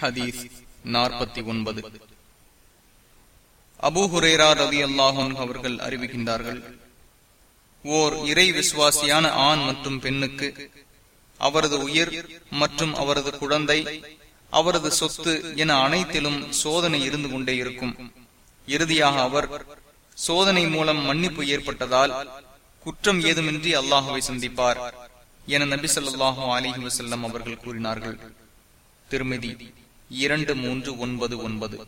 ஹதீஸ் நாற்பத்தி ஒன்பது. அபுஹுரேரா ரவி அல்லாஹன் அவர்கள் அறிவிக்கின்றார்கள் ஓர் இறை விசுவாசியான ஆண் மற்றும் பெண்ணுக்கு அவரது உயிர் மற்றும் அவரது குழந்தை அவரது சொத்து என அனைத்திலும் சோதனை இருந்து கொண்டே இருக்கும். இறுதியாக அவர் சோதனை மூலம் மன்னிப்பு ஏற்பட்டதால் குற்றம் ஏதுமின்றி அல்லாஹுவை சந்திப்பார் என நபி சொல்லாஹு அலிஹி வசல்லம் அவர்கள் கூறினார்கள். திருமதி. இரண்டு மூன்று ஒன்பது ஒன்பது.